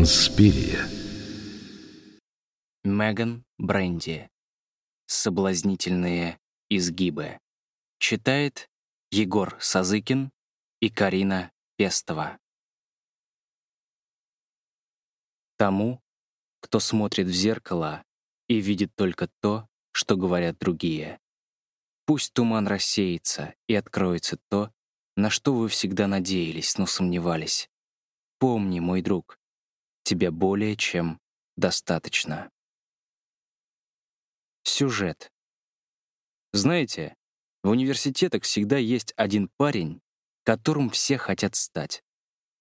Инспирия. Меган Бренди. Соблазнительные изгибы. Читает Егор Сазыкин и Карина Пестова. Тому, кто смотрит в зеркало и видит только то, что говорят другие. Пусть туман рассеется и откроется то, на что вы всегда надеялись, но сомневались. Помни, мой друг, тебе более чем достаточно. Сюжет. Знаете, в университетах всегда есть один парень, которым все хотят стать.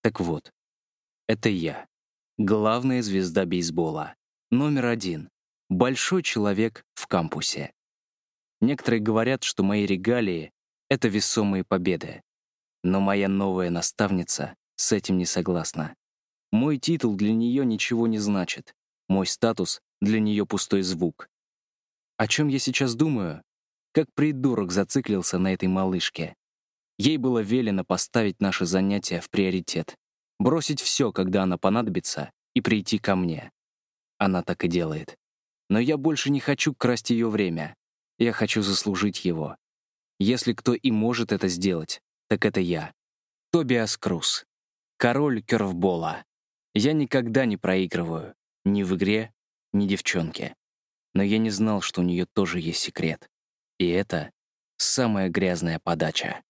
Так вот, это я. Главная звезда бейсбола. Номер один. Большой человек в кампусе. Некоторые говорят, что мои регалии — это весомые победы. Но моя новая наставница с этим не согласна. Мой титул для нее ничего не значит. Мой статус для нее пустой звук. О чем я сейчас думаю? Как придурок зациклился на этой малышке. Ей было велено поставить наши занятия в приоритет, бросить все, когда она понадобится, и прийти ко мне. Она так и делает. Но я больше не хочу красть ее время. Я хочу заслужить его. Если кто и может это сделать, так это я. Тобиас Круз. Король керфбола. Я никогда не проигрываю. Ни в игре, ни девчонке. Но я не знал, что у нее тоже есть секрет. И это самая грязная подача.